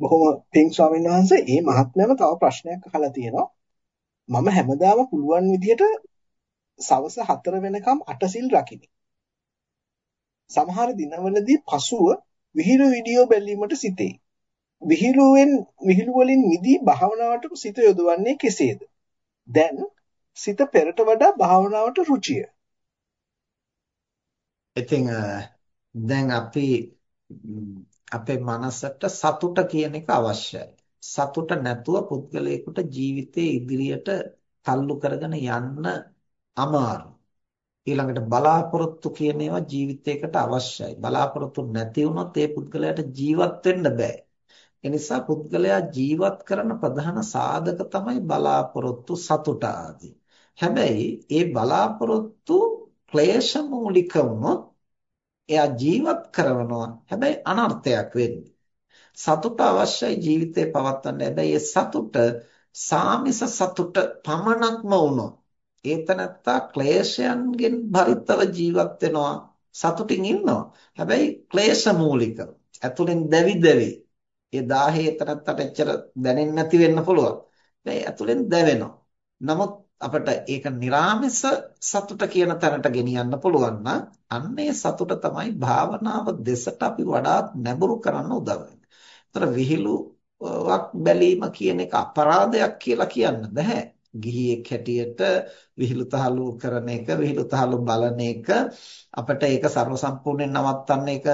බොහොම පිං ස්වාමීන් වහන්සේ මේ මහත්මයාම තව ප්‍රශ්නයක් අහලා තියෙනවා. මම හැමදාම පුළුවන් විදිහට සවස 4 වෙනකම් අටසිල් රකිමි. සමහර දිනවලදී පසුව විහිළු වීඩියෝ බැලීමට සිටේ. විහිළුවෙන් විහිළු වලින් මිදී භාවනාවට සිත යොදවන්නේ කෙසේද? දැන් සිත පෙරට වඩා භාවනාවට රුචිය. ඉතින් දැන් අපි අපේ මනසට සතුට කියන එක අවශ්‍යයි. සතුට නැතුව පුද්ගලයෙකුට ජීවිතයේ ඉදිරියට තල්ලු කරගෙන යන්න අමාරුයි. ඊළඟට බලාපොරොත්තු කියන ඒවා ජීවිතයකට අවශ්‍යයි. බලාපොරොත්තු නැති වුණොත් ඒ පුද්ගලයාට ජීවත් වෙන්න බෑ. ඒ නිසා පුද්ගලයා ජීවත් කරන ප්‍රධාන සාධක තමයි බලාපොරොත්තු සතුට ආදී. හැබැයි ඒ බලාපොරොත්තු ක්ලේශ මූලික වුණොත් එයා ජීවත් කරනවා. හැබැයි අනර්ථයක් වෙන්නේ. සතුට අවශ්‍යයි ජීවිතේ පවත්වන්න. හැබැයි ඒ සතුට සාමිස සතුට පමණක්ම වුණොත් ඒතනත්තා ක්ලේශයන්ගෙන් භරිතව ජීවත් වෙනවා. සතුටින් ඉන්නවා. හැබැයි ක්ලේශ මූලිකව. ඇතුලෙන් දැවි දැවි. ඒ 1000 ඒතනත්තට එච්චර දැනෙන්නේ නැති වෙන්න පුළුවන්. හැබැයි ඇතුලෙන් දැවෙනවා. නමුත් අපිට ඒක निराமிස සතුට කියන තැනට ගෙනියන්න පුළුවන් නම් අන්නේ සතුට තමයි භාවනාව දෙසට අපි වඩාත් නැඹුරු කරන්න උදව් වෙන්නේ. විහිළුවක් බැලීම කියන එක අපරාධයක් කියලා කියන්න බෑ. ගිහියෙක් හැටියට විහිළු තහළු කරන එක විහිළු තහළු බලන එක අපිට ඒක ਸਰව සම්පූර්ණයෙන් නවත්තන්න ඒක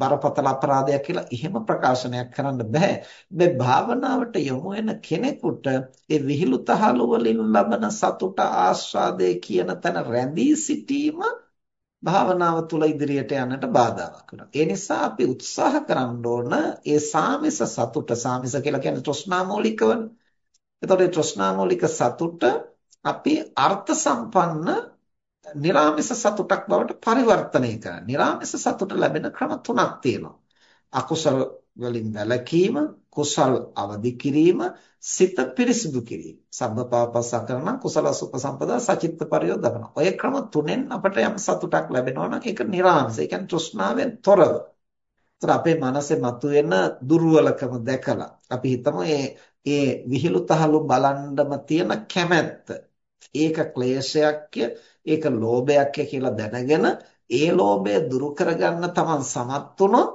බරපතල අපරාධයක් කියලා එහෙම ප්‍රකාශනයක් කරන්න බෑ. මේ භාවනාවට යොමු වෙන කෙනෙකුට ඒ විහිළු තහළු වලින් ලබන සතුට ආස්වාදයේ කියන තැන රැඳී සිටීම භාවනාව තුළ ඉදිරියට යන්නට බාධාවක් වෙනවා. ඒ නිසා අපි උත්සාහ කරන්න ඕන ඒ සාමිස සතුට සාමිස කියලා කියන්නේ තෘෂ්ණා මූලිකවනේ. එතකොට මේ තෘෂ්ණා මූලික සතුට අපි අර්ථ සම්පන්න නිර්ාමිස සතුටක් බවට පරිවර්තනය කරනවා. නිර්ාමිස සතුට ලැබෙන ක්‍රම තුනක් තියෙනවා. අකුසල වලින් වැළකීම, කුසල් අවදි කිරීම, සිත පිරිසිදු කිරීම. සබ්බපාපස්සකරණ කුසල සුපසම්පදා සචිත්ත පරියෝධන. ඔය ක්‍රම තුනෙන් අපට යම් සතුටක් ලැබෙනවා නම් ඒක නිර්ාමිස. ඒ කියන්නේ තෘෂ්ණාවෙන් තොරව. ඒතර අපේ මනසේ මතුවෙන දුර්වලකම දැකලා අපි හිතමු මේ ඒ විහිළු තහළු බලන්නම තියෙන කැමැත්ත. ඒක ක්ලේශයක්ය, ඒක ලෝභයක්ය කියලා දැනගෙන ඒ ලෝභය දුරු කරගන්න තමන් සමත් වුණොත්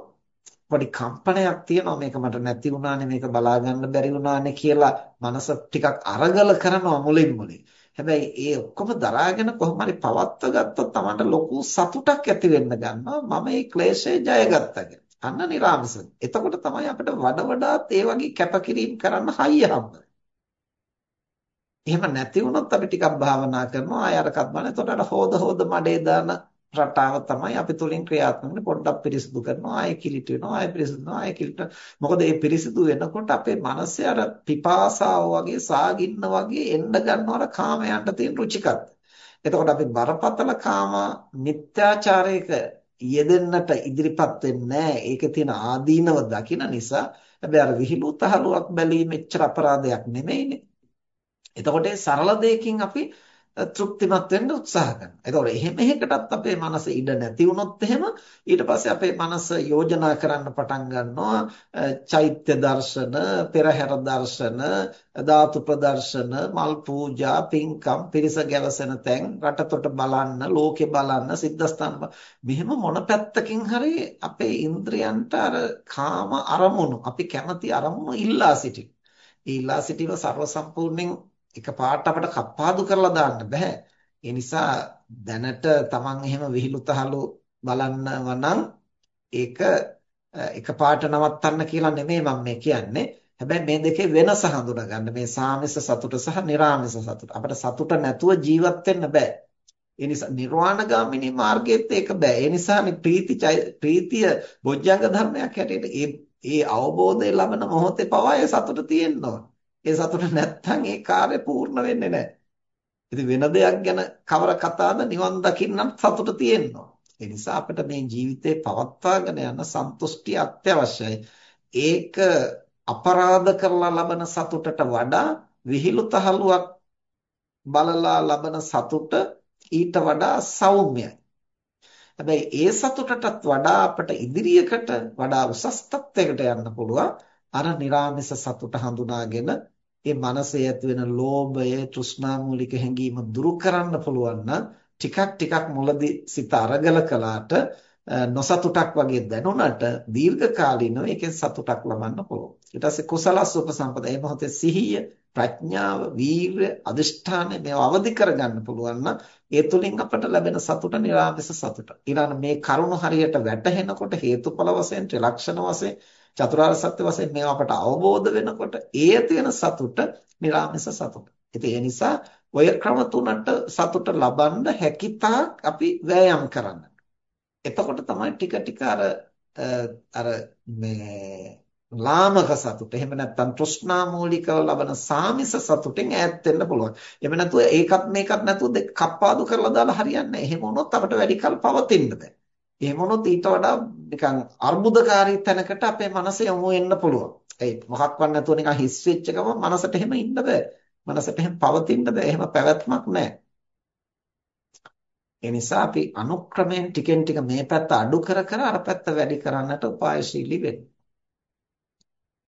පොඩි කම්පනයක් තියෙනවා මේක මට නැති වුණානේ මේක බලා ගන්න බැරි වුණානේ කියලා මනස ටිකක් අරගල කරනවා මුලින් මුලින්. හැබැයි ඒ ඔක්කොම දරාගෙන කොහොම හරි පවත්ව ගත්තොත් තමන්ට ලොකු සතුටක් ඇති වෙන්න ගන්නවා මම මේ ක්ලේශය ජයගත්තා අන්න නිරාමස. එතකොට තමයි අපිට වඩ වඩාත් ඒ වගේ කැපකිරීම කරන්න හයිය හම්බෙන්නේ. එහෙම නැති වුණොත් අපි ටිකක් භාවනා කරනවා ආය අරකට බලන. එතකොට අර හොද හොද මඩේ දාන රටාව තමයි අපි තුලින් ක්‍රියාත්මක වෙන්නේ. පොඩ්ඩක් පිරිසිදු කරනවා ආය කිලිට වෙනවා ආය පිරිසිදු වෙනවා ආය කිලිට. මොකද මේ පිරිසිදු වෙනකොට අපේ මනසේ අර පිපාසාව වගේ සාගින්න වගේ එන්න ගන්නවා අර කාමයන්ට තියෙන රුචිකත්. එතකොට අපි බරපතල කාම මිත්‍යාචාරයක යෙදෙන්නට ඉදිරිපත් වෙන්නේ ඒකේ තියෙන ආදීනව දකින නිසා හැබැයි අර විහිළු තහලුවක් බැලීම එච්චර අපරාධයක් නෙමෙයිනේ. එතකොට සරල දෙයකින් අපි තෘප්තිමත් වෙන්න උත්සාහ කරනවා. එතකොට එහෙම එකකටත් අපේ මනස ඉඩ නැති වුණොත් එහෙම ඊට පස්සේ අපේ මනස යෝජනා කරන්න පටන් ගන්නවා චෛත්‍ය දර්ශන, පෙරහැර දර්ශන, ධාතු ප්‍රදර්ශන, මල් පූජා, පින්කම්, පිරිස ගැවසෙන තැන්, රටතොට බලන්න, ලෝකේ බලන්න, සිද්ධාස්තම් මෙහෙම මොන පැත්තකින් හරි අපේ ඉන්ද්‍රයන්ට අර කාම අරමුණු, අපි කැමති අරමුණු ඉල්ලා සිටින. ඊළා සිටීම ਸਰව සම්පූර්ණයෙන් එකපාරට අපිට කප්පාදු කරලා දාන්න බෑ. ඒ නිසා දැනට Taman එහෙම විහිළු තහළු බලන්නව නම් ඒක එකපාරට නවත්තන්න කියලා නෙමෙයි මම මේ කියන්නේ. හැබැයි මේ දෙකේ වෙනස හඳුනා ගන්න මේ සාමිස සතුට සහ නිර්ාමිස සතුට. අපිට සතුට නැතුව ජීවත් වෙන්න බෑ. ඒ නිසා නිර්වාණගාමිනී මාර්ගයේත් ඒක බෑ. ඒ නිසානේ ප්‍රීති ප්‍රීතිය බොජ්ජංග ධර්මයක් හැටියට ඒ ඒ අවබෝධය ලබන මොහොතේ පවා ඒ සතුට තියෙනවා. ඒ සතුට නැත්තම් ඒ කාර්ය පූර්ණ වෙන්නේ නැහැ. ඉතින් වෙන දෙයක් ගැන කවර කතාවද නිවන් දකින්නම් සතුට තියෙනවා. ඒ නිසා අපිට මේ ජීවිතේ පවත්වාගෙන යන සන්තුෂ්ටි අත්‍යවශ්‍යයි. ඒක අපරාධ කරලා ලබන සතුටට වඩා විහිළු තහලුවක් බලලා ලබන සතුට ඊට වඩා සෞම්‍යයි. හැබැයි ඒ සතුටටත් වඩා අපට ඉදිරියකට වඩා උසස් තත්යකට යන්න පුළුවන් අර निराமிස සතුට හඳුනාගෙන ඒ මනසේ ඇති වෙන ලෝභය, තෘෂ්ණා මූලික හැඟීම දුරු කරන්න පුළුවන් නම් ටිකක් ටිකක් මුලදී සිත අරගල කළාට නොසතුටක් වගේ දැනුණට දීර්ඝ කාලිනව ඒකෙන් සතුටක් ලබන්න පුළුවන්. ඊට පස්සේ කුසලස් උපසම්පදා මේ මොහොතේ සිහිය, ප්‍රඥාව, වීර්ය, අදිෂ්ඨානය මේවා අවදි කරගන්න පුළුවන් නම් ඒ තුලින් අපට ලැබෙන සතුට නිරාමස සතුට. ඊළඟ මේ කරුණ හරියට වැටහෙනකොට හේතුඵල වශයෙන්, ත්‍රිලක්ෂණ වශයෙන්, චතුරාර්ය සත්‍ය වශයෙන් මේවා අපට අවබෝධ වෙනකොට ඒ තියෙන සතුට නිරාමස සතුට. ඉතින් ඒ නිසා ඔය ක්‍රම තුනට සතුට ලබන්න හැකියතාක් අපි වෑයම් කරන්න. එතකොට තමයි ටික ටික අර අර මේ ලාමක සතුට. එහෙම නැත්නම් තෘෂ්ණා මූලිකව ලබන සාමිස සතුටෙන් ඈත් වෙන්න පුළුවන්. එහෙම නැතුව ඒකත් මේකත් නැතුව දෙක කප්පාදු කරලා දාලා හරියන්නේ නැහැ. එහෙම වුණොත් අපිට වැඩි කල පවතින්න බෑ. එහෙම වුණොත් ඊට වඩා නිකන් අර්බුදකාරී තැනකට අපේ මනස යොමු වෙන්න පුළුවන්. ඒ මොකක්වත් නැතුව නිකන් හිස් වෙච්ච ගමන් මනසට එහෙම ඉන්න බෑ. මනසට එහෙම පවතින්න බෑ. එහෙම පැවැත්මක් නැහැ. ඒ නිසා අපි අනුක්‍රමයෙන් ටිකෙන් ටික මේ පැත්ත අඩු කර කර අර පැත්ත වැඩි කරන්නට උපායශීලී වෙන්න.